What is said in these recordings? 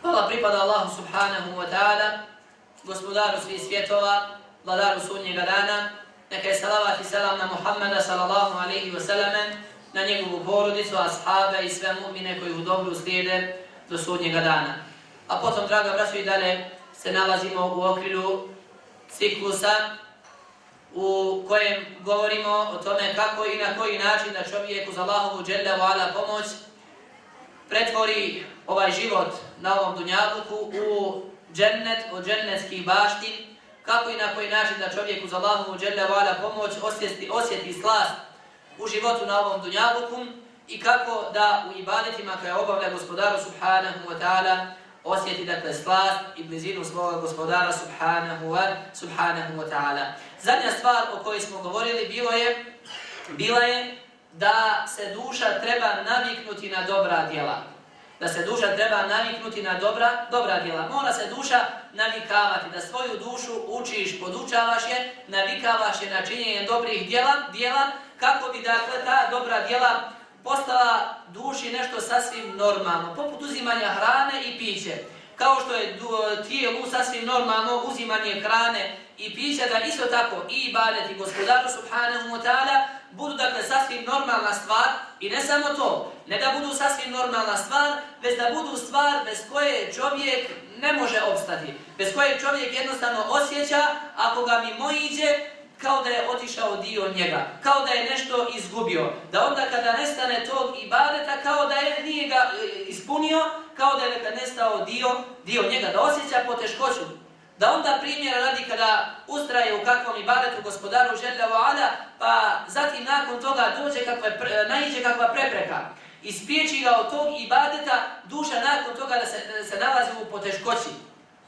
Hvala pripada Allahu subhanahu wa ta'ala, gospodaru svih svjetova, vladaru sudnjega dana, neka je salavat i salam na Muhammeda sallallahu alaihi wa sallam, na njegovu porodicu, ashaba i sve mu'mine koji u dobru slijede do sudnjega dana. A potom, draga braćo i dalje, se nalazimo u okrilu ciklusa u kojem govorimo o tome kako i na koji način da čovjek uz Allahovu dželle ala pomoć pretvori ovaj život na ovom dunjaluku u džennet od džennetskih baštin, kako i na koji način da čovjek uz Allahovu dželle ala pomoć osjeti, osjeti slast u životu na ovom dunjaluku i kako da u ibadetima koje obavlja gospodaru subhanahu wa ta'ala osjeti dakle slast i blizinu svoga gospodara subhanahu wa, subhanahu wa ta'ala. Zadnja stvar o kojoj smo govorili bilo je, bila je da se duša treba naviknuti na dobra djela. Da se duša treba naviknuti na dobra, dobra djela. Mora se duša navikavati, da svoju dušu učiš, podučavaš je, navikavaš je na činjenje dobrih djela, djela kako bi dakle ta dobra djela postala duši nešto sasvim normalno, poput uzimanja hrane i piće. Kao što je e, tijelu sasvim normalno uzimanje hrane i pića, da isto tako i ibadeti gospodaru subhanahu wa ta'ala budu dakle sasvim normalna stvar. I ne samo to, ne da budu sasvim normalna stvar, već da budu stvar bez koje čovjek ne može obstati, bez koje čovjek jednostavno osjeća ako ga mimo iđe, kao da je otišao dio njega, kao da je nešto izgubio, da onda kada nestane tog ibadeta, kao da je nije ga e, ispunio, kao da je nestao dio, dio njega, da osjeća poteškoću, da onda primjera radi kada ustraje u kakvom ibadetu gospodaru željavo ala, pa zatim nakon toga dođe kakva, e, naiđe kakva prepreka, ispijeći ga od tog ibadeta, duša nakon toga da se, da se nalazi u poteškoći,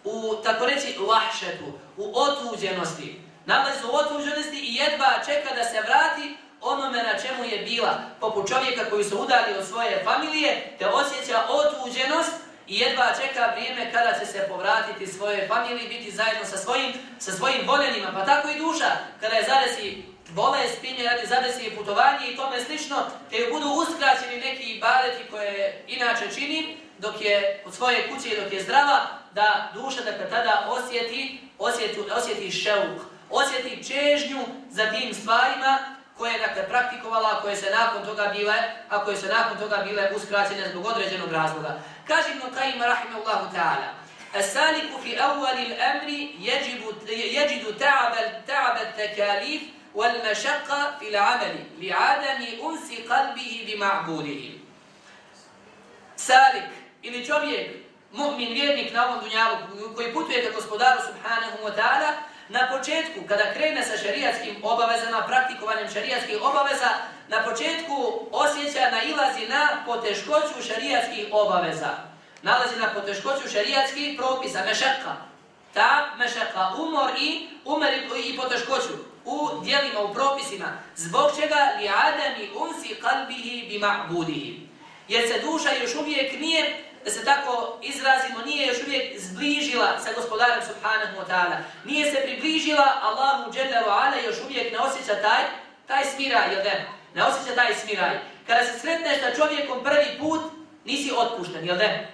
u, tako reći, lahšetu, u otuđenosti, nalazi u otuženosti i jedva čeka da se vrati onome na čemu je bila, poput čovjeka koji se udali od svoje familije, te osjeća otuđenost i jedva čeka vrijeme kada će se povratiti svoje familije biti zajedno sa svojim, sa svojim voljenima. Pa tako i duša, kada je zadesi bolest, pinje radi zadesi putovanje i tome slično, te ju budu uskraćeni neki ibadeti koje inače čini, dok je od svoje kuće i dok je zdrava, da duša dakle tada osjeti, osjeti, osjeti šeuk, osjeti čežnju za tim stvarima koje je dakle, praktikovala, koje se nakon toga bile, a koje se nakon toga bile uskraćene zbog određenog razloga. Kaže Ibn Qayyim rahimahullahu ta'ala: "As-saliku fi awwal al-amri yajibu yajidu ta'ab ta'ab at-takalif wal-mashaqqa fi al-'amali li'adami unsi qalbihi bi ma'budihi." Salik ili čovjek, mu'min, vjernik na ovom dunjalu koji putuje ka gospodaru subhanahu wa ta'ala, Na početku, kada krene sa šerijatskim obavezama, praktikovanjem šerijatskih obaveza, na početku osjeća nailazi na poteškoću šerijatskih obaveza. Nalazi na poteškoću šerijatskih propisa, mešaka. Ta mešaka, umor i umer i poteškoću u dijelima, u propisima. Zbog čega li adami unsi kalbihi bi ma'budihi. Jer se duša još uvijek nije da se tako izrazimo, nije još uvijek zbližila sa gospodarem subhanahu wa ta'ala. Nije se približila Allahu dželle wa ala još uvijek ne osjeća taj, taj smiraj, jel ne? Ne osjeća taj smiraj. Kada se sretneš sa čovjekom prvi put, nisi otpušten, jel ne?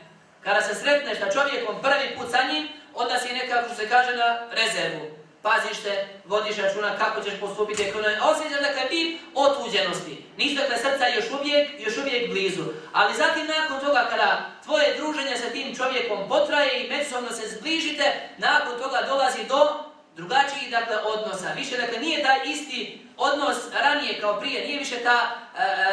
Kada se sretneš sa čovjekom prvi put sa njim, onda si nekako se kaže na rezervu paziš te, vodiš računa kako ćeš postupiti ekonomije, osjećaš dakle ti otuđenosti. Nisi dakle srca još uvijek, još uvijek blizu. Ali zatim nakon toga kada tvoje druženje sa tim čovjekom potraje i međusobno se zbližite, nakon toga dolazi do drugačijih dakle odnosa. Više dakle nije taj isti odnos ranije kao prije, nije više ta e,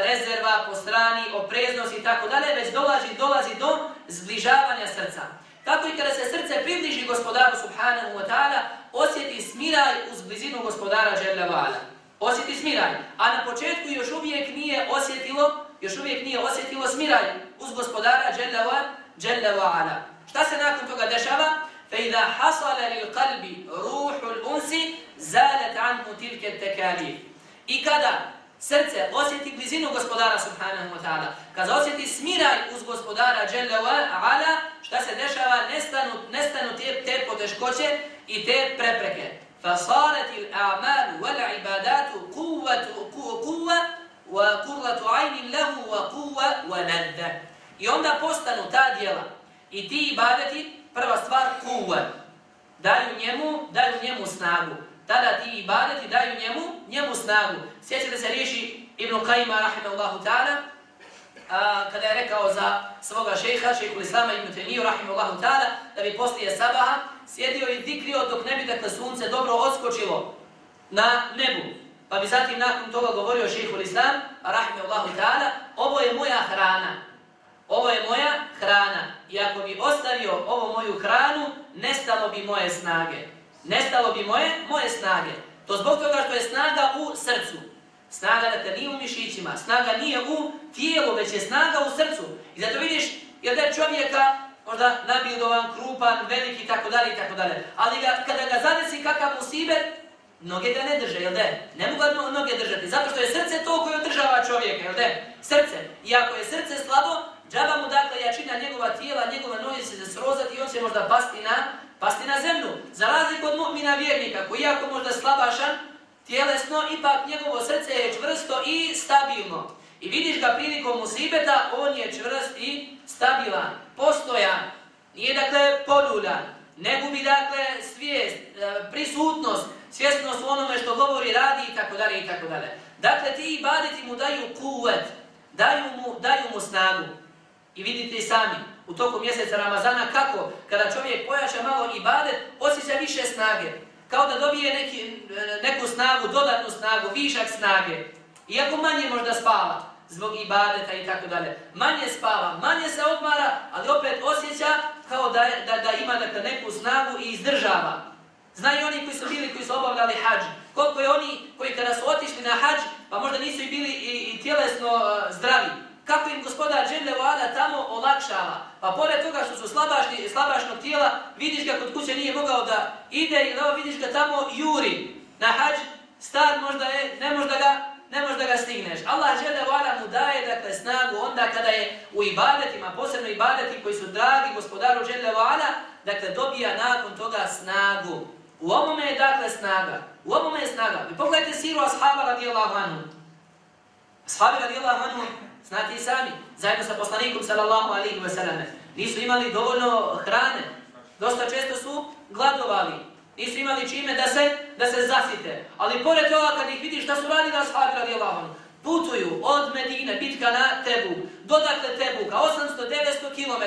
rezerva po strani, opreznost i tako dalje, već dolazi, dolazi do zbližavanja srca. Tako i kada se srce približi gospodaru subhanahu wa ta'ala, smiraj uz blizinu gospodara Jalla Vala. Osjeti smiraj. A na početku još uvijek nije osjetilo, još uvijek nije osjetilo smiraj uz gospodara Jalla Vala. Šta se nakon toga dešava? فإذا حصل للقلب روح الأنس زالت عنه تلك التكاليف. I kada srce osjeti blizinu gospodara subhanahu wa ta'ala, kada osjeti smiraj uz gospodara jalla wa ala, šta se dešava, nestanu, nestanu te, te poteškoće i te prepreke. فصارت الأعمال والعبادات قوة قوة وقرة عين له وقوة ولذة. I onda postanu ta djela i ti ibadeti, prva stvar, kuva. Daju njemu, daju njemu snagu tada ti ibadeti daju njemu, njemu snagu. Sjećate se riješi Ibn Qajima, rahimahullahu ta'ala, kada je rekao za svoga šeha, šehu Islama Ibn Temiju, rahimahullahu ta'ala, da bi poslije sabaha sjedio i dikrio dok ne bi dakle sunce dobro odskočilo na nebu. Pa bi zatim nakon toga govorio šehhul Islam, rahimahullahu ta'ala, ovo je moja hrana. Ovo je moja hrana. I ako bi ostavio ovo moju hranu, nestalo bi moje snage nestalo bi moje, moje snage. To zbog toga što je snaga u srcu. Snaga da te nije u mišićima, snaga nije u tijelu, već je snaga u srcu. I zato vidiš, jer da je čovjeka možda nabildovan, krupan, veliki i tako dalje i tako dalje. Ali ga, kada ga zadesi kakav musibet, noge ga ne drže, jel de? Ne mogu ga noge držati, zato što je srce to koje održava čovjeka, jel de? Srce. I ako je srce slabo, džaba mu dakle jačina njegova tijela, njegova noge se srozati i on će možda pasti na pasti na zemlju. Za razliku od mu'mina vjernika, koji jako možda slabašan, tjelesno, ipak njegovo srce je čvrsto i stabilno. I vidiš ga prilikom musibeta, on je čvrst i stabilan, postojan. Nije dakle poluljan, ne gubi dakle svijest, e, prisutnost, svjesnost u onome što govori, radi i tako dalje i tako dalje. Dakle, ti ibadeti mu daju kuvet, daju mu, daju mu snagu. I vidite i sami, u toku mjeseca Ramazana, kako kada čovjek pojača malo ibadet, osjeća više snage. Kao da dobije neki, e, neku snagu, dodatnu snagu, višak snage. Iako manje možda spava zbog ibadeta i tako dalje. Manje spava, manje se odmara, ali opet osjeća kao da, da, da ima dakle, neku snagu i izdržava. Znaju oni koji su bili, koji su obavljali hađ. Koliko je oni koji kada su otišli na hađ, pa možda nisu i bili i, i tjelesno uh, zdravi kako im gospodar Džemle tamo olakšava. Pa pored toga što su slabašni, slabašnog tijela, vidiš ga kod kuće nije mogao da ide ili evo vidiš ga tamo juri na hađ, star možda je, ne možda ga, ne možda ga stigneš. Allah Džemle vala mu daje dakle, snagu onda kada je u ibadetima, posebno ibadeti koji su dragi gospodaru Džemle Vada, dakle dobija nakon toga snagu. U ovome je dakle snaga. U ovome je snaga. I pogledajte siru ashaba radijallahu anhu. Ashabi radijallahu anhu Znate i sami, zajedno sa poslanikom sallallahu alihi wa sallam, nisu imali dovoljno hrane, dosta često su gladovali, nisu imali čime da se da se zasite. Ali pored toga kad ih vidiš da su radili ashabi radijallahu Allahom, putuju od Medine, bitka na Tebuk, dodakle Tebuka, 800-900 km,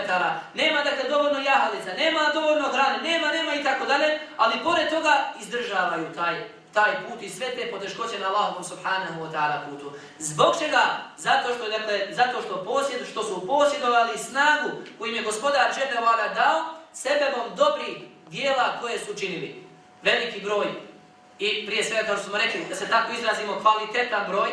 nema dakle dovoljno jahalica, nema dovoljno hrane, nema, nema i tako dalje, ali pored toga izdržavaju taj taj put i sve te poteškoće na Allahovom subhanahu wa ta'ala putu. Zbog čega? Zato što, dakle, zato što, posjed, što su posjedovali snagu koju im je gospodar Čedevala dao sebebom dobri dijela koje su činili. Veliki broj. I prije svega, kao što smo rekli, da se tako izrazimo kvalitetan broj,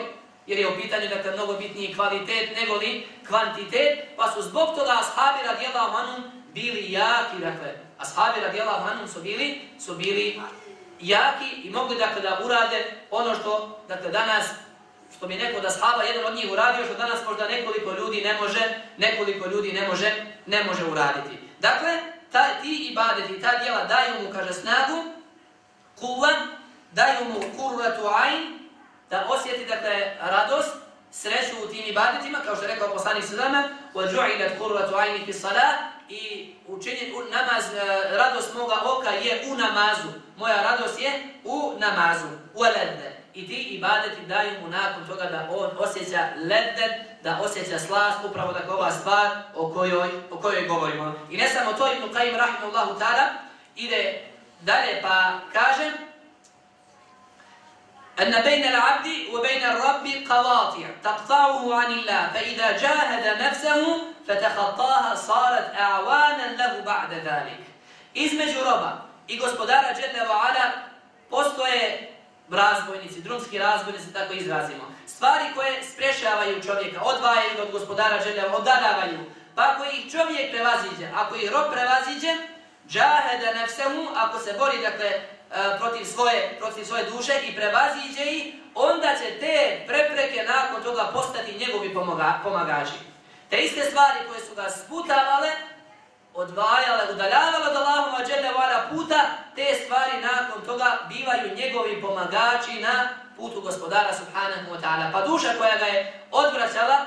jer je u pitanju dakle, mnogo bitniji kvalitet nego li kvantitet, pa su zbog toga ashabi radijelahu anum bili jaki, dakle, ashabi radijelahu anum su bili, su bili jaki i mogli dakle da urade ono što dakle danas što bi neko da shaba jedan od njih uradio, što danas možda nekoliko ljudi ne može, nekoliko ljudi ne može, ne može uraditi. Dakle, ta, ti ibadeti, ta djela daju mu, kaže, snagu, kuva, daju mu kurratu ajn, da osjeti, dakle, radost, sreću u tim ibadetima, kao što je rekao poslanik Sadama, وَجُعِلَتْ قُرَّةُ عَيْنِ فِي صَلَاةِ i učinjen u namaz, e, radost moga oka je u namazu. Moja radost je u namazu. U ledde. I ti ibadeti daju mu nakon toga da on osjeća ledde, da osjeća slast, upravo da ova stvar o kojoj, o kojoj govorimo. I ne samo to, Ibn Qaim rahimahullahu ta'ala ide dalje pa kaže أن بين العبد وبين الرب قواطع تقطعه عن الله فإذا جاهد نفسه فتخطاها صارت أعوانا له بعد ذلك između roba i gospodara Jalla wa Ala postoje razbojnici, drumski razbojnici, tako izrazimo. Stvari koje sprešavaju čovjeka, odvajaju od gospodara želja, odadavaju. Pa ako ih čovjek prevaziđe, ako ih rob prevaziđe, džaheda nefsemu, ako se bori, dakle, e, protiv svoje, protiv svoje duše i prevaziđe ih, onda će te prepreke nakon toga postati njegovi pomoga, pomagači. Te iste stvari koje su ga sputavale, odvajale, udaljavale od Allahuma dželevala puta, te stvari nakon toga bivaju njegovi pomagači na putu gospodara subhanahu wa ta'ala. Pa duša koja ga je odvraćala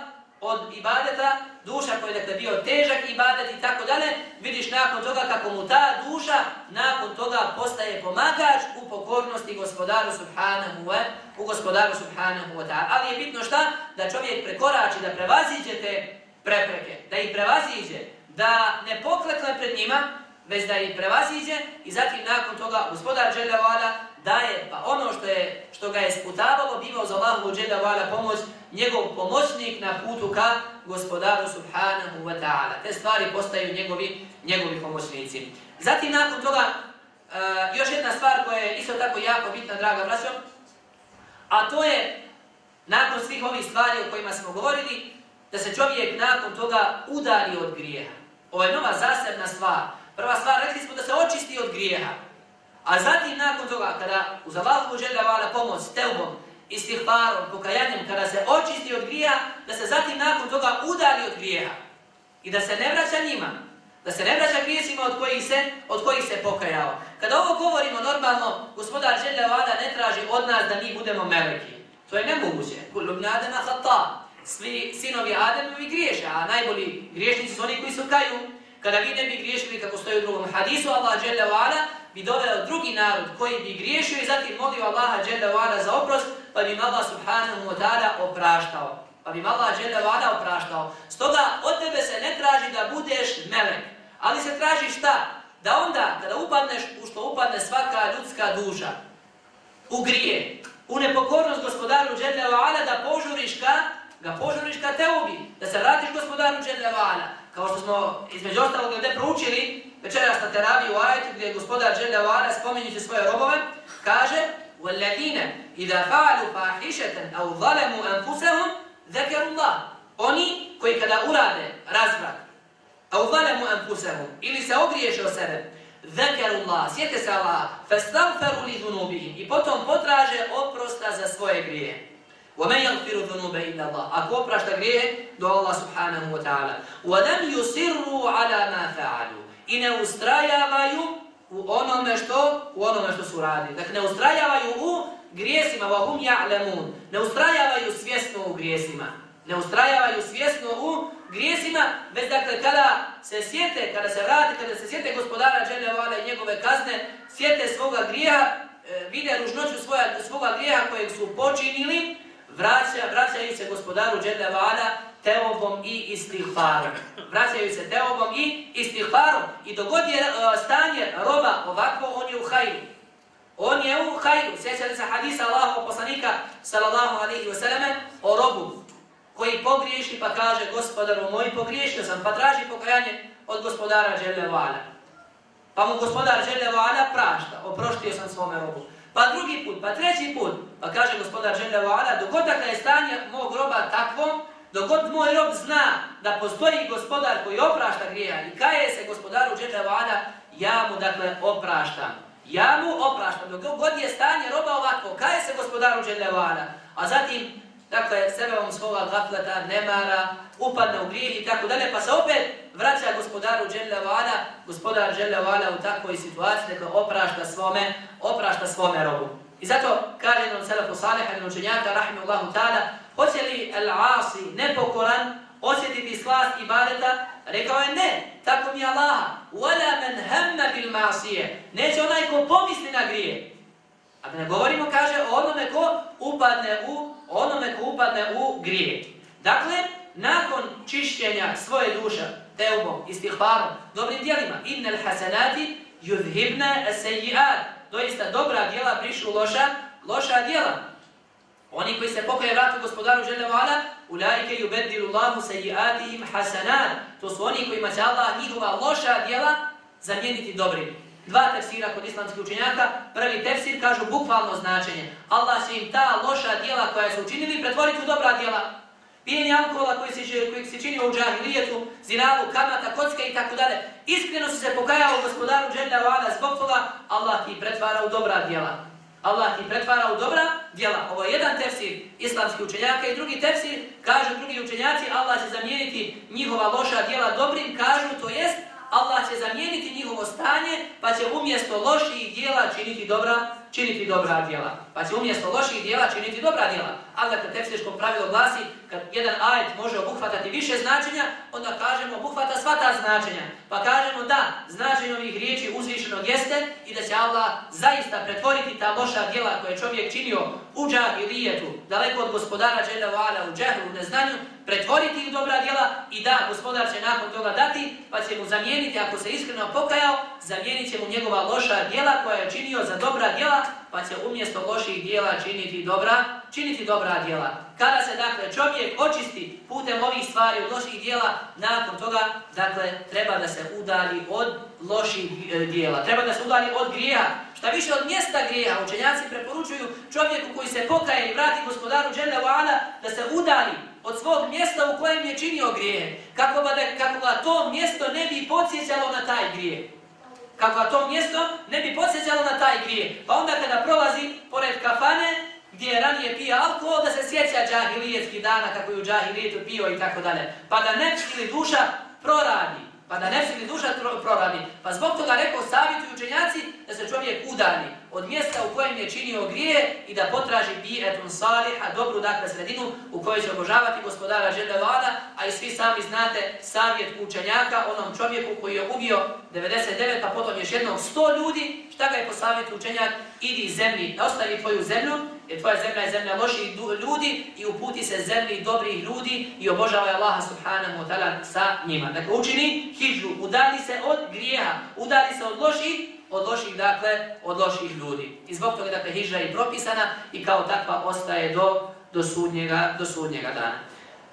od ibadeta, duša koja je dakle bio težak ibadet i tako dalje, vidiš nakon toga kako mu ta duša nakon toga postaje pomagač u pokornosti gospodaru subhanahu wa u gospodaru subhanahu wa ta'ala. Ali je bitno šta? Da čovjek prekorači, da prevaziđe te prepreke, da ih prevaziđe, da ne poklekne pred njima, već da ih prevaziđe i zatim nakon toga gospodar Đelevala daje pa ono što je što ga je sputavalo, bivao za Allahu Đelevala pomoć, njegov pomoćnik na putu ka gospodaru subhanahu wa ta'ala. Te stvari postaju njegovi, njegovi pomoćnici. Zatim nakon toga, uh, još jedna stvar koja je isto tako jako bitna, draga braćo, a to je, nakon svih ovih stvari o kojima smo govorili, da se čovjek nakon toga udari od grijeha. Ovo je nova zasebna stvar. Prva stvar, rekli smo da se očisti od grijeha. A zatim nakon toga, kada uz Allahovu žele vala pomoć s teubom, istihbarom, pokajanjem, kada se očisti od grija, da se zatim nakon toga udali od grijeha. I da se ne vraća njima. Da se ne vraća grijesima od kojih se, od kojih se pokajao. Kada ovo govorimo normalno, gospodar Želja Vala ne traži od nas da mi budemo meleki. To je nemoguće. Kulub nadema hata. Svi sinovi Ademovi griješe, a najbolji griješnici su oni koji su kaju. Kada vi ne bi griješili, kako stoji u drugom hadisu, Allah dželle Vada bi doveo drugi narod koji bi griješio i zatim molio Allaha dželle Vada za oprost, pa bi Allah subhanahu wa ta'ala opraštao. Pa bi Allah dželle vada opraštao. Stoga od tebe se ne traži da budeš melek, ali se traži šta? Da onda, kada upadneš u što upadne svaka ljudska duša, u grije, u nepokornost gospodaru dželle vada, da požuriš ka, ga požuriš ka teubi, da se vratiš gospodaru dželle vada. Kao što smo između ostalog gdje proučili, večeras na teraviju u ajetu gdje je gospodar dželle vada spominjući svoje robove, kaže والذين إذا فعلوا فاحشة أو ظلموا أنفسهم ذكروا الله Oni koji kada urade razvrat, a uvalemu anfusahum, ili se ogriješe o sebe, ذكروا الله, sjete se Allah, فاستغفروا لذنوبهم, i potom potraže oprosta za svoje grije. ومن يغفر الذنوب إلا الله, ako oprašta grije, do Allah subhanahu wa ta'ala. ولم يصروا على ما فعلوا, i ne ustrajavaju u onome što u onome što su radili. Dakle, ne ustrajavaju u grijesima, wa hum ya'lamun. Ne ustrajavaju svjesno u grijesima. Ne ustrajavaju svjesno u grijesima, već dakle, kada se sjete, kada se vrati, kada se sjete gospodara Dželjavala i njegove kazne, sjete svoga grijeha, e, vide ružnoću svoja, svoga grijeha kojeg su počinili, vraća, vraćaju se gospodaru Đelevala teobom i istihfarom. Vraćaju se teobom i istihfarom. I dogod je uh, stanje roba ovako, on je u hajru. On je u hajru. Sjećali se hadisa Allahov poslanika, sallallahu alaihi wa sallam, o robu koji pogriješi pa kaže gospodaru moj pogriješio sam, pa traži pokajanje od gospodara Đelevala. Pa mu gospodar Đelevala prašta, oproštio sam svome robu. Pa drugi put, pa treći put, pa kaže gospodar Žele Vala, dogod dakle je stanje mog roba takvom, Dogod moj rob zna da postoji gospodar koji oprašta grija i kaje se gospodaru Žele Vala, ja mu dakle opraštam. Ja mu opraštam. Dogod je stanje roba ovako, kaje se gospodaru Đeđa A zatim dakle, sebebom svoga gafleta, nemara, upadne u grijeh i tako dalje, pa se opet vraća gospodaru Đelle Vala, gospodar žele Vala u takvoj situaciji, dakle, oprašta svome, oprašta svome robu. I zato kaže nam Selefu Saliha, jedan učenjaka, rahimahullahu ta'ala, hoće li al-asi, nepokoran, osjetiti slast ibadeta? Rekao je ne, tako mi Allaha. Wala man hamma bil ma'sije. Neće onaj ko pomisli na grije. A da ne govorimo, kaže, o onome ko upadne u, onome ko upadne u grije. Dakle, nakon čišćenja svoje duše, teubom, istihbarom, dobrim dijelima, Innel hasanati yudhibne eseji'ad. Doista dobra djela brišu loša, loša djela. Oni koji se pokaje vratu gospodaru žele vala, ulaike yubeddilu Allahu sayyi'atihim hasanat. To su oni kojima će Allah njihova loša djela zamijeniti dobrim. Dva tefsira kod islamskih učenjaka. Prvi tefsir kažu bukvalno značenje. Allah će im ta loša djela koja su učinili pretvoriti u dobra djela. Pijenje alkohola koji se, koji se činio u džahilijetu, zinalu, kamata, kocka i tako dalje. Iskreno su se pokajao gospodaru Đelja Vada zbog toga, Allah ti pretvara u dobra djela. Allah ti pretvara u dobra djela. Ovo je jedan tefsir islamskih učenjaka i drugi tefsir, kažu drugi učenjaci, Allah će zamijeniti njihova loša djela dobrim, kažu to jest, Allah će zamijeniti njihovo stanje, pa će umjesto loših djela činiti dobra, činiti dobra djela. Pa će umjesto loših djela činiti dobra djela. Ali dakle, tefsirsko pravilo glasi, kad jedan ajet može obuhvatati više značenja, onda kažemo obuhvata sva ta značenja. Pa kažemo da, značenje ovih riječi uzvišenog jeste i da će Allah zaista pretvoriti ta loša djela koje čovjek činio u džahilijetu, daleko od gospodara Đela u džahlu, u neznanju, pretvoriti u dobra djela i da, gospodar će nakon toga dati, pa će mu zamijeniti, ako se iskreno pokajao, zamijenit će mu njegova loša djela koja je činio za dobra djela, pa će umjesto loših djela činiti dobra, činiti dobra djela. Kada se dakle čovjek očisti putem ovih stvari od loših djela, nakon toga dakle treba da se udali od loših e, djela. Treba da se udali od grija. Šta više od mjesta grija, učenjaci preporučuju čovjeku koji se pokaje i vrati gospodaru Đele da se udali od svog mjesta u kojem je činio grije. Kako, ba da, kako ga to mjesto ne bi podsjećalo na taj grije kako to mjesto ne bi podsjećalo na taj grije. Pa onda kada prolazi pored kafane, gdje je ranije pio alkohol, da se sjeća džahilijetski dana kako je u džahilijetu pio i tako dalje. Pa da ne ili duša proradi. Pa da ne ili duša proradi. Pa zbog toga rekao savjetuju učenjaci da se čovjek udani od mjesta u kojem je činio grije i da potraži bi'etun saliha, dobru dakle sredinu u kojoj će obožavati gospodara Žedelada, a i svi sami znate savjet učenjaka onom čovjeku koji je ubio 99, pa potom još jednog 100 ljudi, šta ga je po savjetu učenjak, idi iz zemlji, ostavi tvoju zemlju, jer tvoja zemlja je zemlja loših ljudi i uputi se zemlji dobrih ljudi i obožavaj Allaha subhanahu wa ta'ala sa njima. Dakle, učini hijđu, udali se od grijeha, udali se od loših, od loših, dakle, od loših ljudi. I zbog toga, dakle, hijđa je propisana i kao takva ostaje do, do, sudnjega, do sudnjega dana.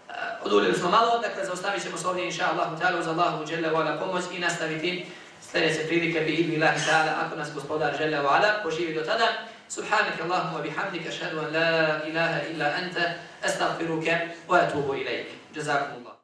E, Odulili smo malo, dakle, zaustavit ćemo se ovdje, inša Allahu ta'ala, uz Allahu dželle vola pomoć i nastaviti sljedeće prilike bi idni ta'ala, ako nas gospodar dželle vola poživi do tada. سبحانك اللهم وبحمدك أشهد أن لا إله إلا أنت أستغفرك وأتوب إليك. جزاكم الله.